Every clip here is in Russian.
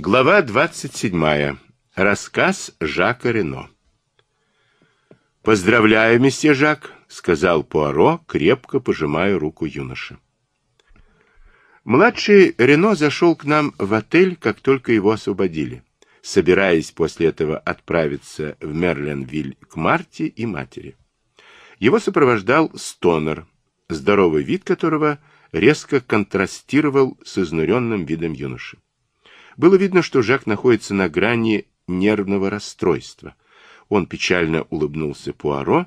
Глава 27. Рассказ Жака Рено. «Поздравляю, месье Жак», — сказал Пуаро, крепко пожимая руку юноши. Младший Рено зашел к нам в отель, как только его освободили, собираясь после этого отправиться в Мерленвиль к Марте и матери. Его сопровождал Стонер, здоровый вид которого резко контрастировал с изнуренным видом юноши. Было видно, что Жак находится на грани нервного расстройства. Он печально улыбнулся Пуаро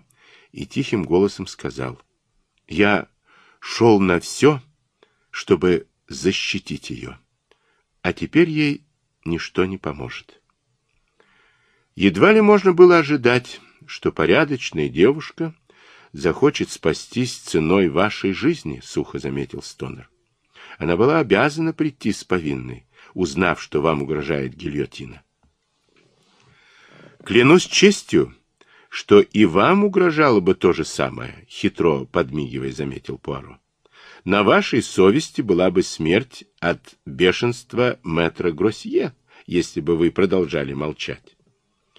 и тихим голосом сказал, «Я шел на все, чтобы защитить ее, а теперь ей ничто не поможет». Едва ли можно было ожидать, что порядочная девушка захочет спастись ценой вашей жизни, — сухо заметил Стонер. Она была обязана прийти с повинной, узнав, что вам угрожает гильотина. Клянусь честью, что и вам угрожало бы то же самое, хитро подмигивая, заметил Пуаро. На вашей совести была бы смерть от бешенства мэтра Гроссье, если бы вы продолжали молчать.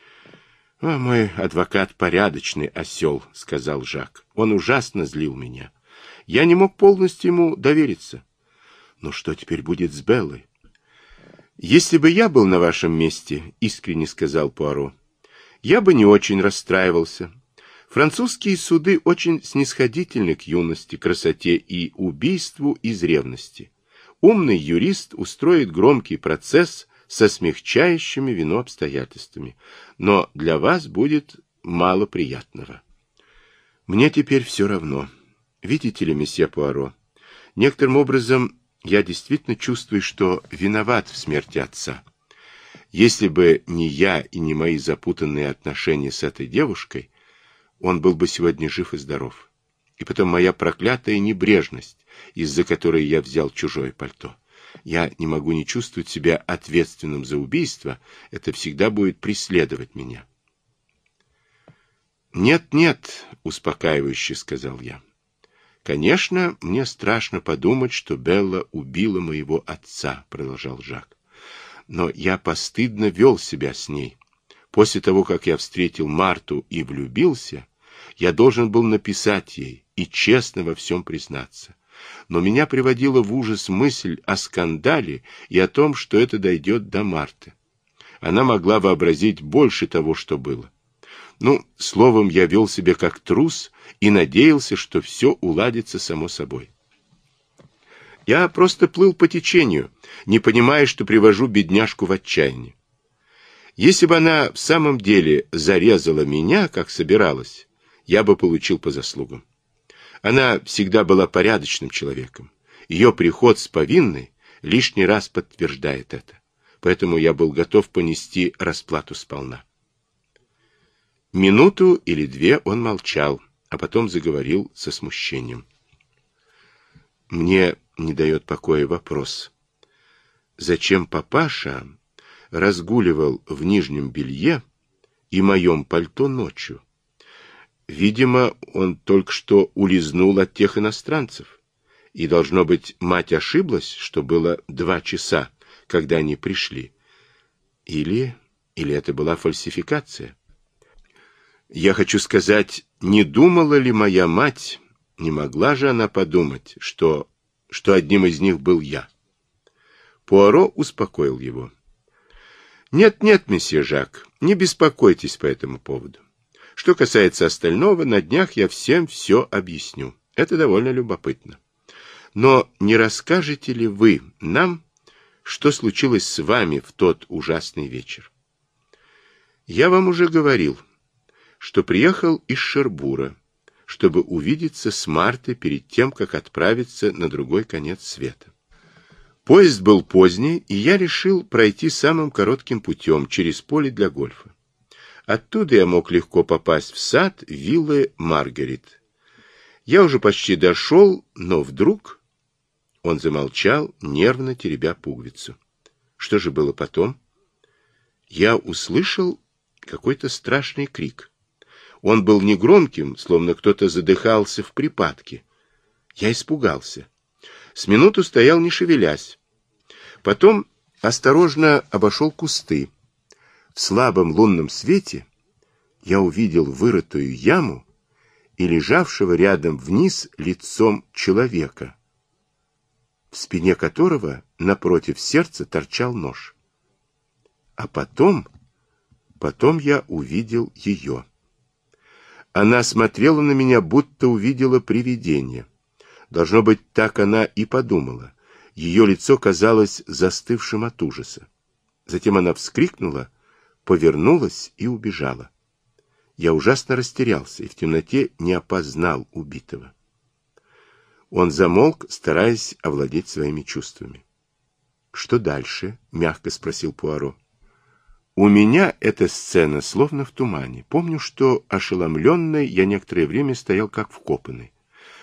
— О, мой адвокат порядочный осел, — сказал Жак. Он ужасно злил меня. Я не мог полностью ему довериться. Но что теперь будет с Беллой? Если бы я был на вашем месте, искренне сказал Пуаро, я бы не очень расстраивался. Французские суды очень снисходительны к юности, красоте и убийству из ревности. Умный юрист устроит громкий процесс со смягчающими вину обстоятельствами, но для вас будет мало приятного. Мне теперь все равно. Видите ли, месье Пуаро, некоторым образом я действительно чувствую, что виноват в смерти отца. Если бы не я и не мои запутанные отношения с этой девушкой, он был бы сегодня жив и здоров. И потом моя проклятая небрежность, из-за которой я взял чужое пальто. Я не могу не чувствовать себя ответственным за убийство, это всегда будет преследовать меня. «Нет-нет», — успокаивающе сказал я. Конечно, мне страшно подумать, что Белла убила моего отца, продолжал Жак. Но я постыдно вел себя с ней. После того, как я встретил Марту и влюбился, я должен был написать ей и честно во всем признаться. Но меня приводила в ужас мысль о скандале и о том, что это дойдет до Марты. Она могла вообразить больше того, что было. Ну, словом, я вел себя как трус и надеялся, что все уладится само собой. Я просто плыл по течению, не понимая, что привожу бедняжку в отчаяние. Если бы она в самом деле зарезала меня, как собиралась, я бы получил по заслугам. Она всегда была порядочным человеком. Ее приход с повинной лишний раз подтверждает это. Поэтому я был готов понести расплату сполна. Минуту или две он молчал, а потом заговорил со смущением. Мне не дает покоя вопрос. Зачем папаша разгуливал в нижнем белье и моем пальто ночью? Видимо, он только что улизнул от тех иностранцев. И, должно быть, мать ошиблась, что было два часа, когда они пришли. Или... или это была фальсификация? Я хочу сказать, не думала ли моя мать, не могла же она подумать, что, что одним из них был я? Пуаро успокоил его. Нет, нет, месье Жак, не беспокойтесь по этому поводу. Что касается остального, на днях я всем все объясню. Это довольно любопытно. Но не расскажете ли вы нам, что случилось с вами в тот ужасный вечер? Я вам уже говорил, что приехал из Шербура, чтобы увидеться с Мартой перед тем, как отправиться на другой конец света. Поезд был поздний, и я решил пройти самым коротким путем через поле для гольфа. Оттуда я мог легко попасть в сад виллы Маргарит. Я уже почти дошел, но вдруг... Он замолчал, нервно теребя пуговицу. Что же было потом? Я услышал какой-то страшный крик. Он был негромким, словно кто-то задыхался в припадке. Я испугался. С минуту стоял, не шевелясь. Потом осторожно обошел кусты. В слабом лунном свете я увидел вырытую яму и лежавшего рядом вниз лицом человека, в спине которого напротив сердца торчал нож. А потом, потом я увидел ее. Она смотрела на меня, будто увидела привидение. Должно быть, так она и подумала. Ее лицо казалось застывшим от ужаса. Затем она вскрикнула, повернулась и убежала. Я ужасно растерялся и в темноте не опознал убитого. Он замолк, стараясь овладеть своими чувствами. «Что дальше?» — мягко спросил Пуаро. У меня эта сцена словно в тумане. Помню, что ошеломленный я некоторое время стоял как вкопанный.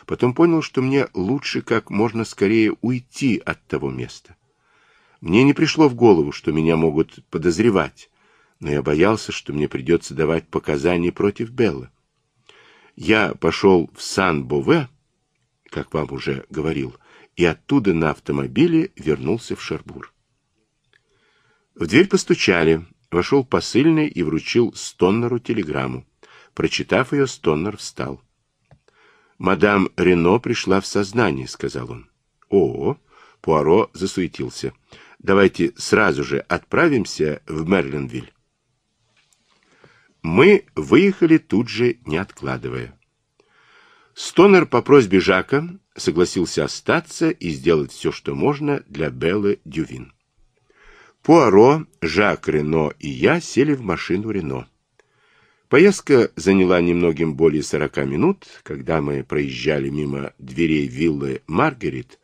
Потом понял, что мне лучше как можно скорее уйти от того места. Мне не пришло в голову, что меня могут подозревать, но я боялся, что мне придется давать показания против Беллы. Я пошел в Сан-Бове, как вам уже говорил, и оттуда на автомобиле вернулся в Шарбур. В дверь постучали. Вошел посыльный и вручил Стоннеру телеграмму. Прочитав ее, Стоннер встал. «Мадам Рено пришла в сознание», — сказал он. «О!» — Пуаро засуетился. «Давайте сразу же отправимся в Мерлинвиль». Мы выехали тут же, не откладывая. Стонер по просьбе Жака согласился остаться и сделать все, что можно для Беллы Дювин. Пуаро, Жак Рено и я сели в машину Рено. Поездка заняла немногим более сорока минут. Когда мы проезжали мимо дверей виллы Маргарит,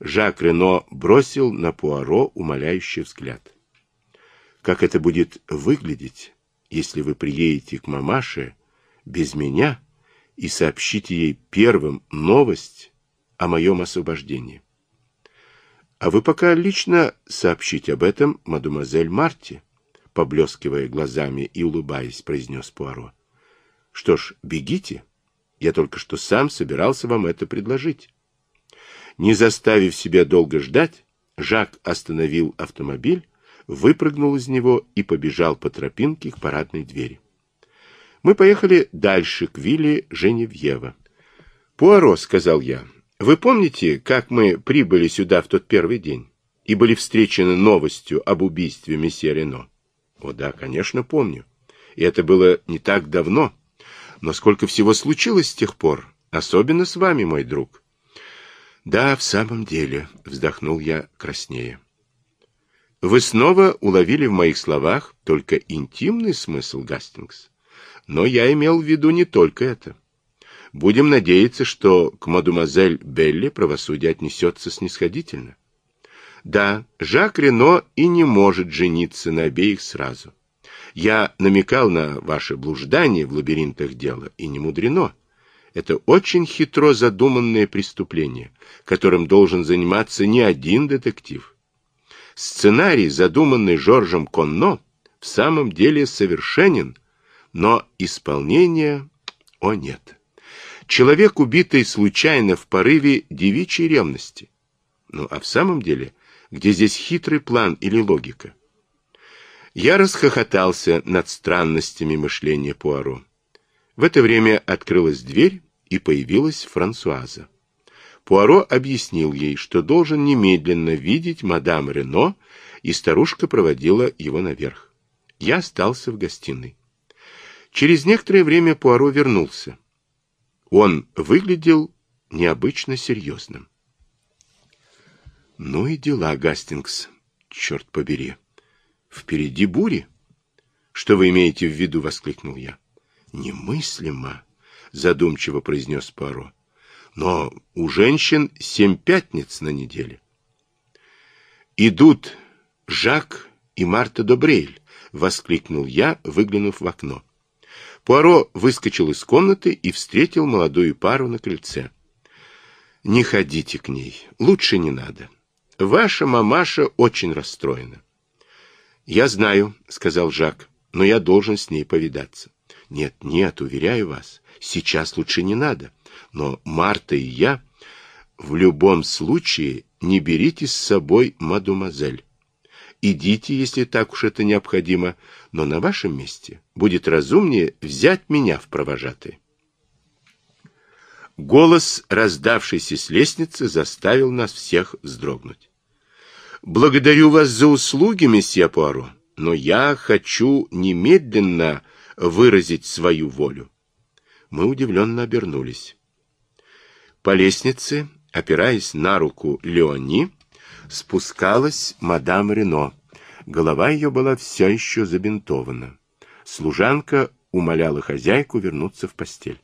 Жак Рено бросил на Пуаро умоляющий взгляд. «Как это будет выглядеть, если вы приедете к мамаше без меня и сообщите ей первым новость о моем освобождении?» А вы пока лично сообщите об этом мадемуазель Марти, поблескивая глазами и улыбаясь, произнес Пуаро. Что ж, бегите. Я только что сам собирался вам это предложить. Не заставив себя долго ждать, Жак остановил автомобиль, выпрыгнул из него и побежал по тропинке к парадной двери. Мы поехали дальше, к вилле Женевьева. «Пуаро», — сказал я, вы помните, как мы прибыли сюда в тот первый день и были встречены новостью об убийстве месье Рено? О да, конечно, помню. И это было не так давно. Но сколько всего случилось с тех пор, особенно с вами, мой друг. Да, в самом деле, вздохнул я краснее. Вы снова уловили в моих словах только интимный смысл, Гастингс. Но я имел в виду не только это. Будем надеяться, что к мадемуазель Белли правосудие отнесется снисходительно. Да, Жак Рено и не может жениться на обеих сразу. Я намекал на ваше блуждание в лабиринтах дела, и не мудрено. Это очень хитро задуманное преступление, которым должен заниматься не один детектив. Сценарий, задуманный Жоржем Конно, в самом деле совершенен, но исполнение... О нет! Человек, убитый случайно в порыве девичьей ревности. Ну, а в самом деле, где здесь хитрый план или логика? Я расхохотался над странностями мышления Пуаро. В это время открылась дверь, и появилась Франсуаза. Пуаро объяснил ей, что должен немедленно видеть мадам Рено, и старушка проводила его наверх. Я остался в гостиной. Через некоторое время Пуаро вернулся. Он выглядел необычно серьезным. Ну и дела, Гастингс, черт побери. Впереди бури. Что вы имеете в виду, воскликнул я. Немыслимо, задумчиво произнес Паро. Но у женщин семь пятниц на неделе. Идут Жак и Марта Добрейль, воскликнул я, выглянув в окно. Пуаро выскочил из комнаты и встретил молодую пару на крыльце. «Не ходите к ней, лучше не надо. Ваша мамаша очень расстроена». «Я знаю», — сказал Жак, — «но я должен с ней повидаться». «Нет, нет, уверяю вас, сейчас лучше не надо. Но Марта и я в любом случае не берите с собой мадемуазель. идите, если так уж это необходимо, но на вашем месте будет разумнее взять меня в провожатые. Голос, раздавшийся с лестницы, заставил нас всех вздрогнуть. «Благодарю вас за услуги, месье Пуаро, но я хочу немедленно выразить свою волю». Мы удивленно обернулись. По лестнице, опираясь на руку Леони, спускалась мадам Рено. Голова ее была все еще забинтована. Служанка умоляла хозяйку вернуться в постель.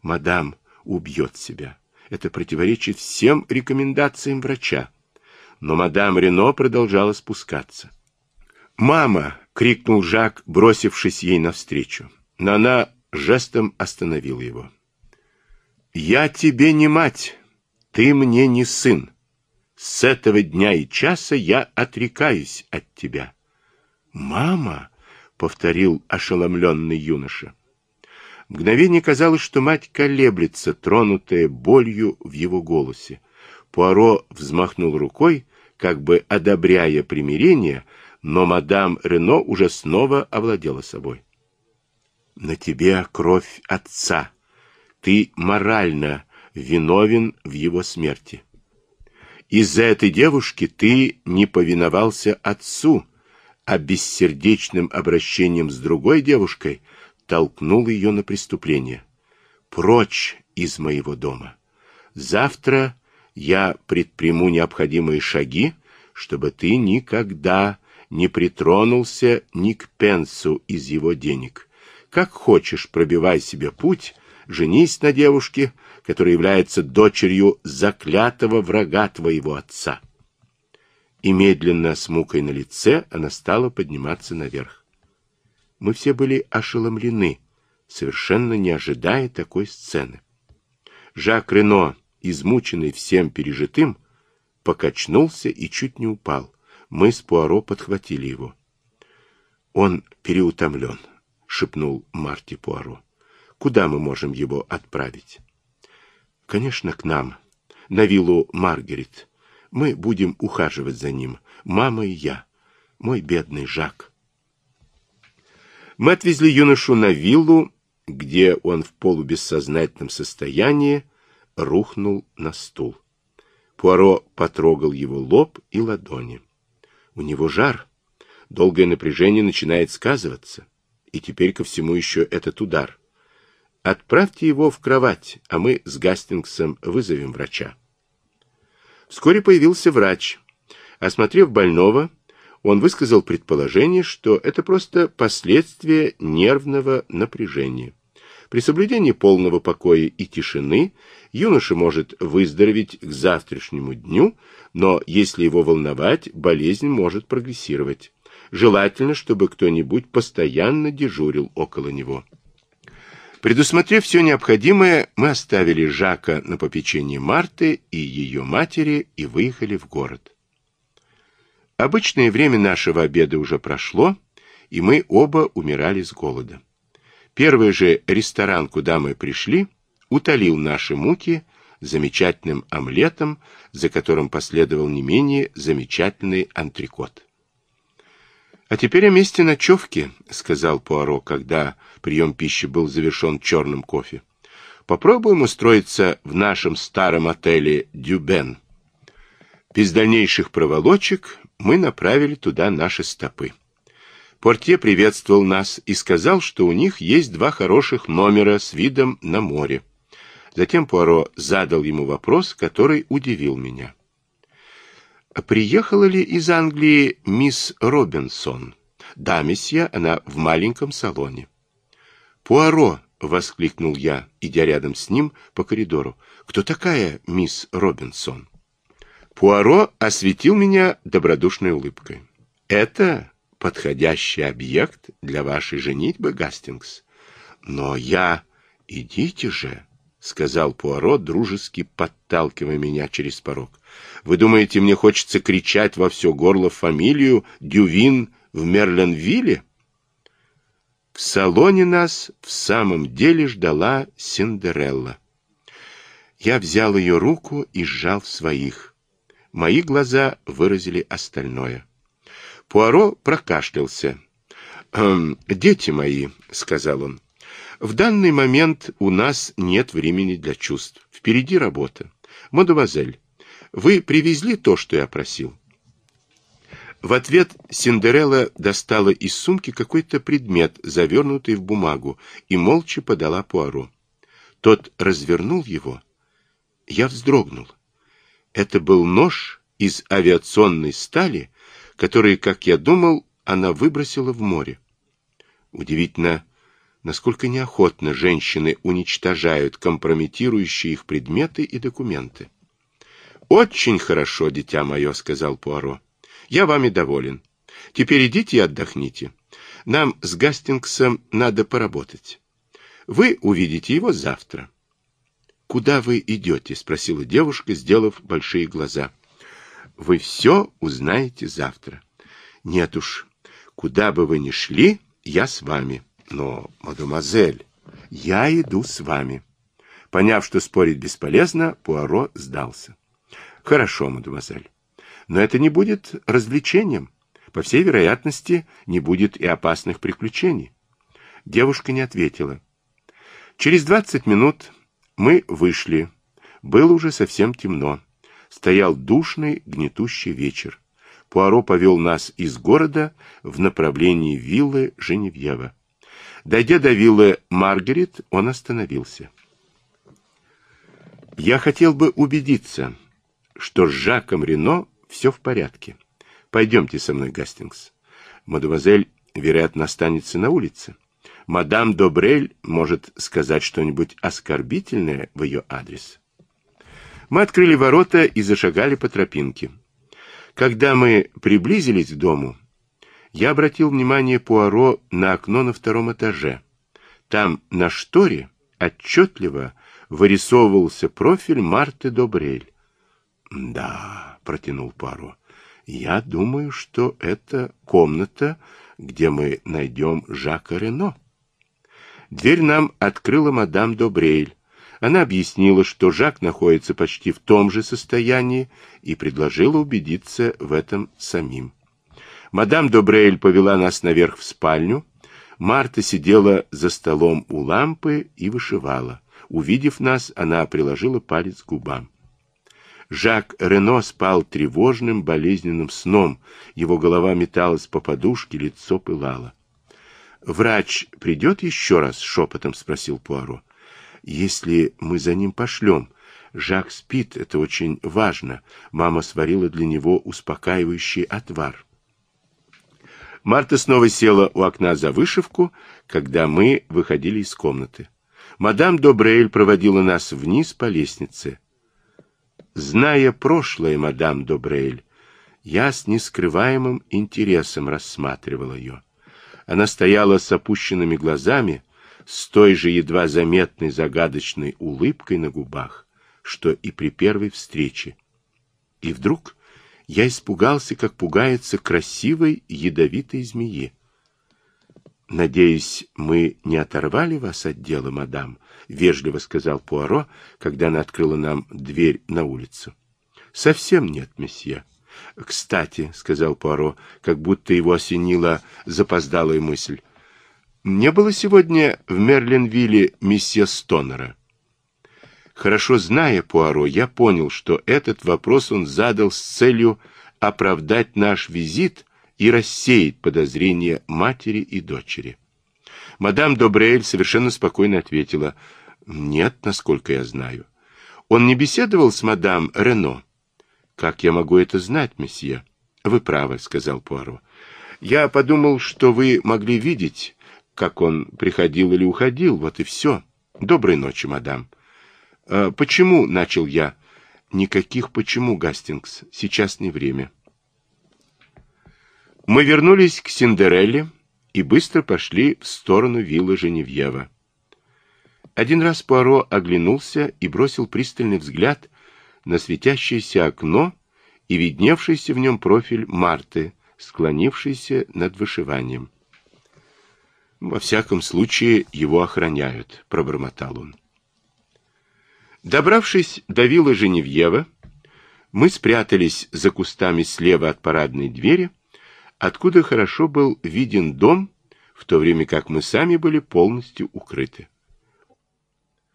«Мадам, убьет себя. Это противоречит всем рекомендациям врача. Но мадам Рено продолжала спускаться. «Мама!» — крикнул Жак, бросившись ей навстречу. Но она жестом остановила его. «Я тебе не мать, ты мне не сын. С этого дня и часа я отрекаюсь от тебя». «Мама!» — повторил ошеломленный юноша. Мгновение казалось, что мать колеблется, тронутая болью в его голосе. Пуаро взмахнул рукой, как бы одобряя примирение, но мадам Рено уже снова овладела собой. «На тебе кровь отца. Ты морально виновен в его смерти. Из-за этой девушки ты не повиновался отцу, а бессердечным обращением с другой девушкой — толкнул ее на преступление. «Прочь из моего дома! Завтра я предприму необходимые шаги, чтобы ты никогда не притронулся ни к пенсу из его денег. Как хочешь, пробивай себе путь, женись на девушке, которая является дочерью заклятого врага твоего отца». И медленно, с мукой на лице, она стала подниматься наверх. Мы все были ошеломлены, совершенно не ожидая такой сцены. Жак Рено, измученный всем пережитым, покачнулся и чуть не упал. Мы с Пуаро подхватили его. «Он переутомлен», — шепнул Марти Пуаро. «Куда мы можем его отправить?» «Конечно, к нам, на виллу Маргарет. Мы будем ухаживать за ним, мама и я, мой бедный Жак». Мы отвезли юношу на виллу, где он в полубессознательном состоянии рухнул на стул. Пуаро потрогал его лоб и ладони. У него жар. Долгое напряжение начинает сказываться. И теперь ко всему еще этот удар. Отправьте его в кровать, а мы с Гастингсом вызовем врача. Вскоре появился врач. Осмотрев больного, он высказал предположение, что это просто последствия нервного напряжения. При соблюдении полного покоя и тишины юноша может выздороветь к завтрашнему дню, но если его волновать, болезнь может прогрессировать. Желательно, чтобы кто-нибудь постоянно дежурил около него. Предусмотрев все необходимое, мы оставили Жака на попечении Марты и ее матери и выехали в город. Обычное время нашего обеда уже прошло, и мы оба умирали с голода. Первый же ресторан, куда мы пришли, утолил наши муки замечательным омлетом, за которым последовал не менее замечательный антрикот. «А теперь о месте ночевки», — сказал Пуаро, когда прием пищи был завершен черным кофе. «Попробуем устроиться в нашем старом отеле «Дюбен». Без дальнейших проволочек мы направили туда наши стопы. Портье приветствовал нас и сказал, что у них есть два хороших номера с видом на море. Затем Пуаро задал ему вопрос, который удивил меня. «А приехала ли из Англии мисс Робинсон?» «Да, месье, она в маленьком салоне». «Пуаро!» — воскликнул я, идя рядом с ним по коридору. «Кто такая мисс Робинсон?» Пуаро осветил меня добродушной улыбкой. «Это подходящий объект для вашей женитьбы, Гастингс. Но я... Идите же!» — сказал Пуаро, дружески подталкивая меня через порог. «Вы думаете, мне хочется кричать во все горло фамилию Дювин в Мерленвилле?» В салоне нас в самом деле ждала Синдерелла. Я взял ее руку и сжал в своих. Мои глаза выразили остальное. Пуаро прокашлялся. «Эм, «Дети мои», — сказал он, — «в данный момент у нас нет времени для чувств. Впереди работа. Мадемуазель, вы привезли то, что я просил?» В ответ Синдерелла достала из сумки какой-то предмет, завернутый в бумагу, и молча подала Пуаро. Тот развернул его. Я вздрогнул. Это был нож из авиационной стали, который, как я думал, она выбросила в море. Удивительно, насколько неохотно женщины уничтожают компрометирующие их предметы и документы. «Очень хорошо, дитя мое», — сказал Пуаро. «Я вами доволен. Теперь идите и отдохните. Нам с Гастингсом надо поработать. Вы увидите его завтра». «Куда вы идете?» — спросила девушка, сделав большие глаза. «Вы все узнаете завтра». «Нет уж, куда бы вы ни шли, я с вами». «Но, мадемуазель, я иду с вами». Поняв, что спорить бесполезно, Пуаро сдался. «Хорошо, мадемуазель, но это не будет развлечением. По всей вероятности, не будет и опасных приключений». Девушка не ответила. Через двадцать минут мы вышли. Было уже совсем темно. Стоял душный, гнетущий вечер. Пуаро повел нас из города в направлении виллы Женевьева. Дойдя до виллы Маргарет, он остановился. Я хотел бы убедиться, что с Жаком Рено все в порядке. Пойдемте со мной, Гастингс. Мадемуазель, вероятно, останется на улице мадам Добрель может сказать что-нибудь оскорбительное в ее адрес. Мы открыли ворота и зашагали по тропинке. Когда мы приблизились к дому, я обратил внимание Пуаро на окно на втором этаже. Там на шторе отчетливо вырисовывался профиль Марты Добрель. «Да», — протянул Пуаро, — «я думаю, что это комната, где мы найдем Жака Рено». Дверь нам открыла мадам Добрейль. Она объяснила, что Жак находится почти в том же состоянии и предложила убедиться в этом самим. Мадам Добрейль повела нас наверх в спальню. Марта сидела за столом у лампы и вышивала. Увидев нас, она приложила палец к губам. Жак Рено спал тревожным, болезненным сном. Его голова металась по подушке, лицо пылало. «Врач придет еще раз?» — шепотом спросил Пуаро. «Если мы за ним пошлем. Жак спит, это очень важно. Мама сварила для него успокаивающий отвар». Марта снова села у окна за вышивку, когда мы выходили из комнаты. Мадам Добрейль проводила нас вниз по лестнице. Зная прошлое мадам Добрейль, я с нескрываемым интересом рассматривал ее. Она стояла с опущенными глазами, с той же едва заметной загадочной улыбкой на губах, что и при первой встрече. И вдруг я испугался, как пугается красивой ядовитой змеи. «Надеюсь, мы не оторвали вас от дела, мадам», — вежливо сказал Пуаро, когда она открыла нам дверь на улицу. «Совсем нет, месье». «Кстати», — сказал Пуаро, как будто его осенила запоздалая мысль, «не было сегодня в Мерлинвилле месье Стонера?» Хорошо зная Пуаро, я понял, что этот вопрос он задал с целью оправдать наш визит и рассеять подозрения матери и дочери. Мадам Добрейль совершенно спокойно ответила, «Нет, насколько я знаю. Он не беседовал с мадам Рено?» Как я могу это знать, месье? Вы правы, сказал Пуаро. Я подумал, что вы могли видеть, как он приходил или уходил, вот и все. Доброй ночи, мадам. А почему, начал я. Никаких почему, Гастингс. Сейчас не время. Мы вернулись к Синдерелле и быстро пошли в сторону виллы Женевьева. Один раз Пуаро оглянулся и бросил пристальный взгляд на светящееся окно и видневшийся в нем профиль Марты, склонившийся над вышиванием. «Во всяком случае, его охраняют», — пробормотал он. Добравшись до виллы Женевьева, мы спрятались за кустами слева от парадной двери, откуда хорошо был виден дом, в то время как мы сами были полностью укрыты.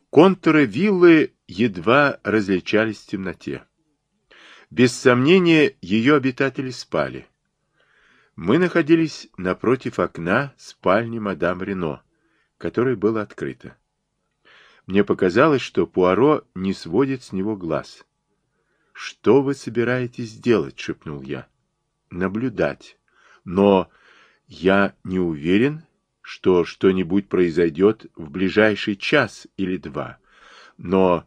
Контуры виллы едва различались в темноте. Без сомнения, ее обитатели спали. Мы находились напротив окна спальни мадам Рено, которое было открыто. Мне показалось, что Пуаро не сводит с него глаз. «Что вы собираетесь делать?» — шепнул я. «Наблюдать. Но я не уверен, что что-нибудь произойдет в ближайший час или два. Но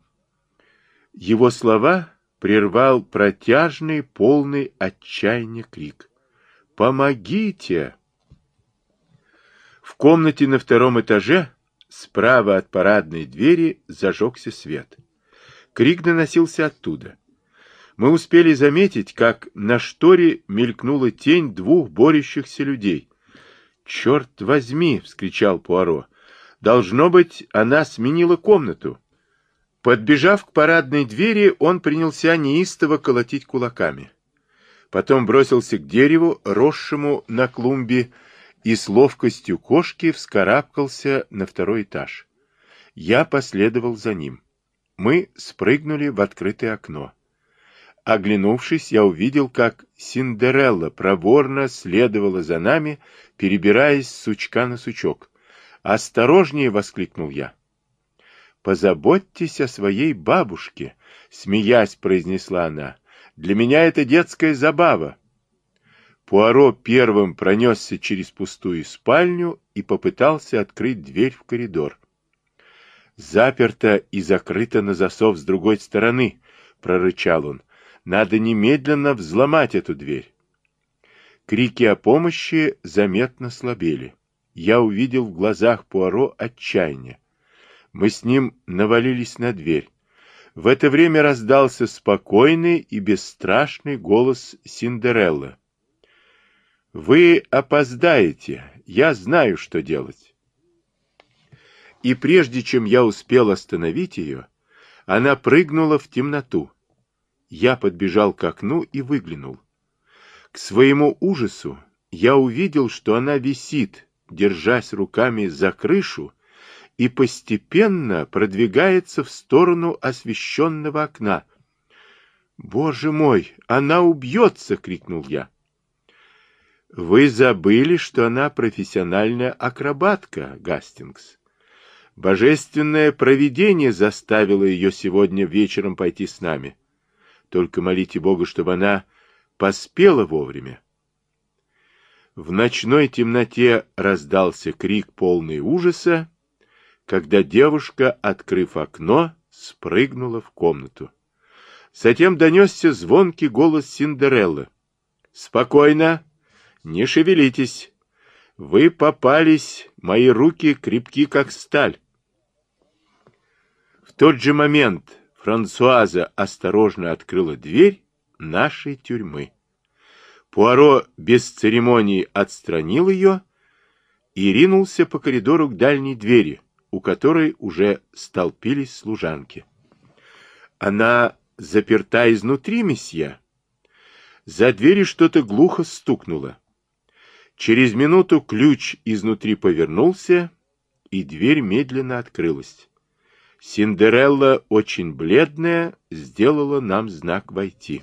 его слова прервал протяжный, полный отчаяния крик. «Помогите!» В комнате на втором этаже, справа от парадной двери, зажегся свет. Крик доносился оттуда. Мы успели заметить, как на шторе мелькнула тень двух борющихся людей. «Черт возьми!» — вскричал Пуаро. «Должно быть, она сменила комнату». Подбежав к парадной двери, он принялся неистово колотить кулаками. Потом бросился к дереву, росшему на клумбе, и с ловкостью кошки вскарабкался на второй этаж. Я последовал за ним. Мы спрыгнули в открытое окно. Оглянувшись, я увидел, как Синдерелла проворно следовала за нами, перебираясь с сучка на сучок. «Осторожнее!» — воскликнул я. «Позаботьтесь о своей бабушке», — смеясь произнесла она. «Для меня это детская забава». Пуаро первым пронесся через пустую спальню и попытался открыть дверь в коридор. «Заперто и закрыто на засов с другой стороны», — прорычал он. Надо немедленно взломать эту дверь. Крики о помощи заметно слабели. Я увидел в глазах Пуаро отчаяние. Мы с ним навалились на дверь. В это время раздался спокойный и бесстрашный голос Синдереллы. «Вы опоздаете. Я знаю, что делать». И прежде чем я успел остановить ее, она прыгнула в темноту. Я подбежал к окну и выглянул. К своему ужасу я увидел, что она висит, держась руками за крышу, и постепенно продвигается в сторону освещенного окна. «Боже мой, она убьется!» — крикнул я. «Вы забыли, что она профессиональная акробатка, Гастингс. Божественное провидение заставило ее сегодня вечером пойти с нами. Только молите Бога, чтобы она поспела вовремя. В ночной темноте раздался крик полный ужаса, когда девушка, открыв окно, спрыгнула в комнату. Затем донесся звонкий голос Синдереллы. «Спокойно, не шевелитесь. Вы попались, мои руки крепки, как сталь». В тот же момент Франсуаза осторожно открыла дверь нашей тюрьмы. Пуаро без церемонии отстранил ее и ринулся по коридору к дальней двери, у которой уже столпились служанки. Она заперта изнутри, месье. За дверью что-то глухо стукнуло. Через минуту ключ изнутри повернулся, и дверь медленно открылась. Синдерелла, очень бледная, сделала нам знак войти.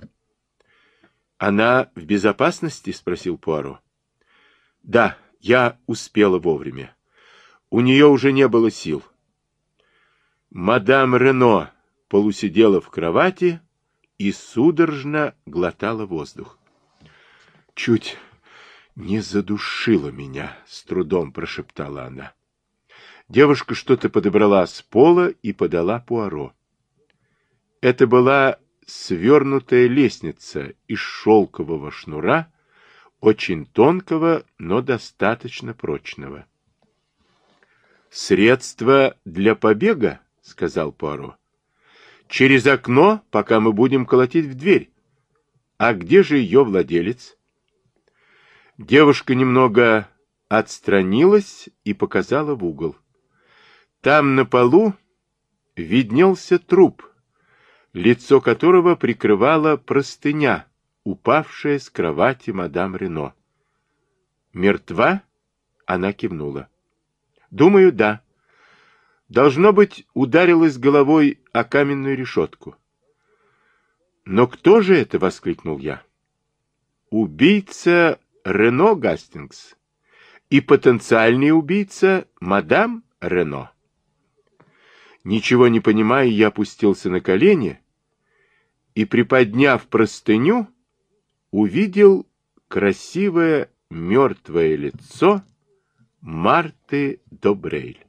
«Она в безопасности?» — спросил Пуаро. «Да, я успела вовремя. У нее уже не было сил». Мадам Рено полусидела в кровати и судорожно глотала воздух. «Чуть не задушила меня», — с трудом прошептала она. Девушка что-то подобрала с пола и подала Пуаро. Это была свернутая лестница из шелкового шнура, очень тонкого, но достаточно прочного. «Средство для побега?» — сказал Пуаро. «Через окно, пока мы будем колотить в дверь. А где же ее владелец?» Девушка немного отстранилась и показала в угол. Там на полу виднелся труп, лицо которого прикрывала простыня, упавшая с кровати мадам Рено. Мертва? Она кивнула. Думаю, да. Должно быть, ударилась головой о каменную решетку. Но кто же это? Воскликнул я. Убийца Рено Гастингс и потенциальный убийца мадам Рено. Ничего не понимая, я опустился на колени и, приподняв простыню, увидел красивое мертвое лицо Марты Добрейль.